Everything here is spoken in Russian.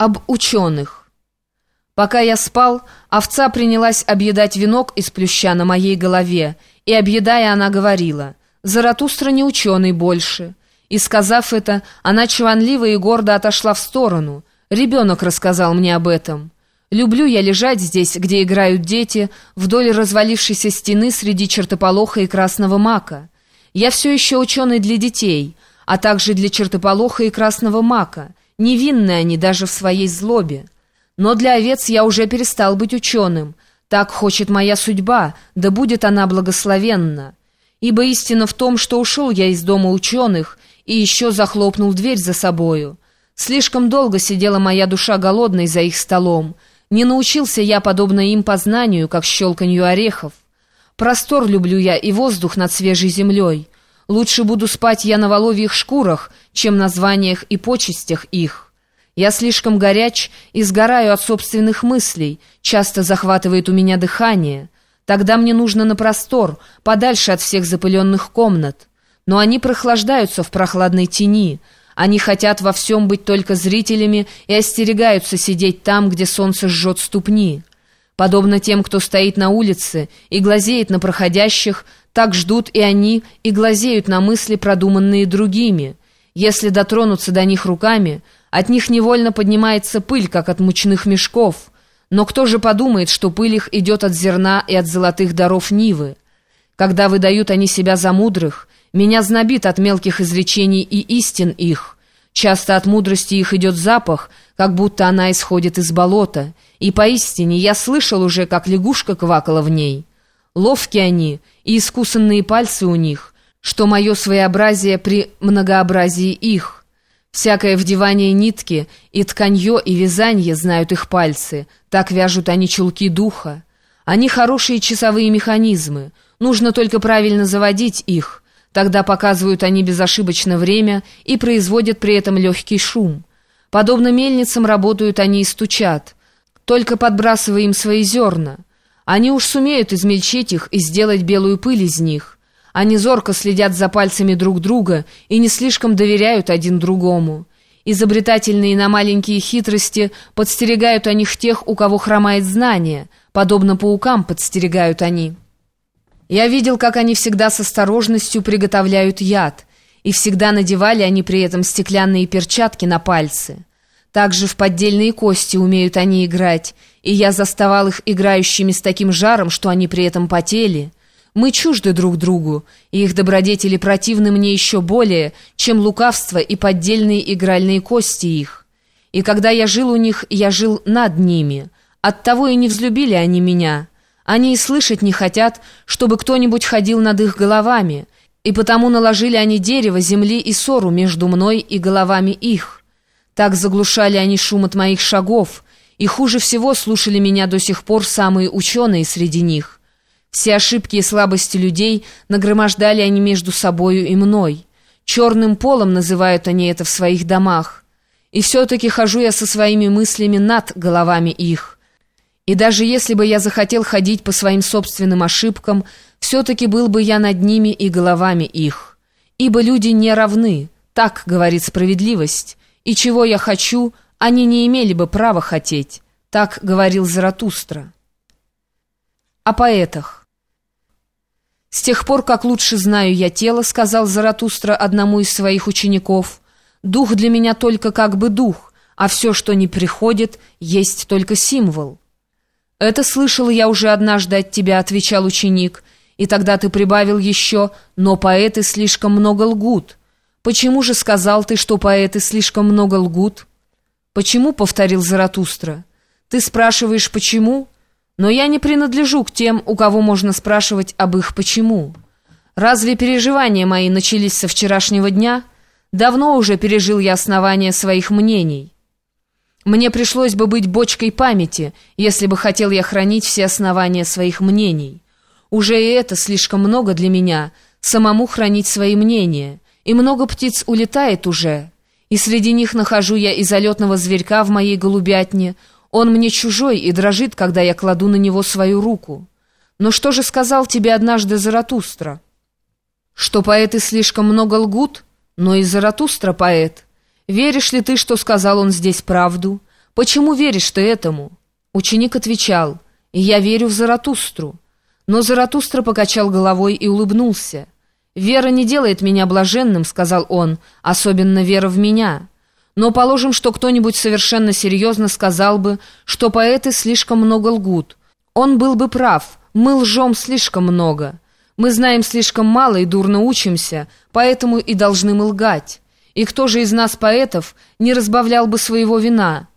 Об ученых. Пока я спал, овца принялась объедать венок из плюща на моей голове, и, объедая, она говорила, «Заратустра не ученый больше». И, сказав это, она чванливо и гордо отошла в сторону. Ребенок рассказал мне об этом. Люблю я лежать здесь, где играют дети, вдоль развалившейся стены среди чертополоха и красного мака. Я все еще ученый для детей, а также для чертополоха и красного мака — Невинны они даже в своей злобе. Но для овец я уже перестал быть ученым. Так хочет моя судьба, да будет она благословенна. Ибо истина в том, что ушел я из дома ученых и еще захлопнул дверь за собою. Слишком долго сидела моя душа голодной за их столом. Не научился я, подобно им, познанию, как щелканью орехов. Простор люблю я и воздух над свежей землей. Лучше буду спать я на воловьих шкурах, чем на званиях и почестях их. Я слишком горяч и сгораю от собственных мыслей, часто захватывает у меня дыхание. Тогда мне нужно на простор, подальше от всех запыленных комнат. Но они прохлаждаются в прохладной тени. Они хотят во всем быть только зрителями и остерегаются сидеть там, где солнце жжет ступни. Подобно тем, кто стоит на улице и глазеет на проходящих, так ждут и они, и глазеют на мысли, продуманные другими. Если дотронуться до них руками, от них невольно поднимается пыль, как от мучных мешков. Но кто же подумает, что пыль их идет от зерна и от золотых даров Нивы? Когда выдают они себя за мудрых, меня знобит от мелких изречений и истин их. Часто от мудрости их идет запах, как будто она исходит из болота, и поистине я слышал уже, как лягушка квакала в ней. Ловкие они, и искусанные пальцы у них, что мое своеобразие при многообразии их. Всякое вдевание нитки, и тканье, и вязанье знают их пальцы, так вяжут они чулки духа. Они хорошие часовые механизмы, нужно только правильно заводить их, тогда показывают они безошибочно время и производят при этом легкий шум. Подобно мельницам работают они и стучат, только подбрасывая им свои зерна. Они уж сумеют измельчить их и сделать белую пыль из них. Они зорко следят за пальцами друг друга и не слишком доверяют один другому. Изобретательные на маленькие хитрости подстерегают о них тех, у кого хромает знание, подобно паукам подстерегают они. Я видел, как они всегда с осторожностью приготовляют яд — и всегда надевали они при этом стеклянные перчатки на пальцы. Также в поддельные кости умеют они играть, и я заставал их играющими с таким жаром, что они при этом потели. Мы чужды друг другу, и их добродетели противны мне еще более, чем лукавство и поддельные игральные кости их. И когда я жил у них, я жил над ними. Оттого и не взлюбили они меня. Они и слышать не хотят, чтобы кто-нибудь ходил над их головами» и потому наложили они дерево, земли и ссору между мной и головами их. Так заглушали они шум от моих шагов, и хуже всего слушали меня до сих пор самые ученые среди них. Все ошибки и слабости людей нагромождали они между собою и мной. Черным полом называют они это в своих домах. И все-таки хожу я со своими мыслями над головами их. И даже если бы я захотел ходить по своим собственным ошибкам, все-таки был бы я над ними и головами их. Ибо люди не равны, так говорит справедливость, и чего я хочу, они не имели бы права хотеть, так говорил Заратустра. О поэтах. «С тех пор, как лучше знаю я тело, — сказал Заратустра одному из своих учеников, — дух для меня только как бы дух, а все, что не приходит, есть только символ». «Это слышал я уже однажды от тебя», — отвечал ученик. «И тогда ты прибавил еще, но поэты слишком много лгут». «Почему же сказал ты, что поэты слишком много лгут?» «Почему?» — повторил Заратустра. «Ты спрашиваешь, почему?» «Но я не принадлежу к тем, у кого можно спрашивать об их почему. Разве переживания мои начались со вчерашнего дня? Давно уже пережил я основания своих мнений». Мне пришлось бы быть бочкой памяти, если бы хотел я хранить все основания своих мнений. Уже и это слишком много для меня, самому хранить свои мнения. И много птиц улетает уже. И среди них нахожу я и залетного зверька в моей голубятне. Он мне чужой и дрожит, когда я кладу на него свою руку. Но что же сказал тебе однажды Заратустра? Что поэты слишком много лгут? Но и Заратустра поэт — Веришь ли ты, что сказал он здесь правду? Почему веришь ты этому?» Ученик отвечал, «Я верю в Заратустру». Но Заратустра покачал головой и улыбнулся. «Вера не делает меня блаженным», — сказал он, — «особенно вера в меня». Но положим, что кто-нибудь совершенно серьезно сказал бы, что поэты слишком много лгут. Он был бы прав, мы лжем слишком много. Мы знаем слишком мало и дурно учимся, поэтому и должны мы лгать. И кто же из нас, поэтов, не разбавлял бы своего вина?»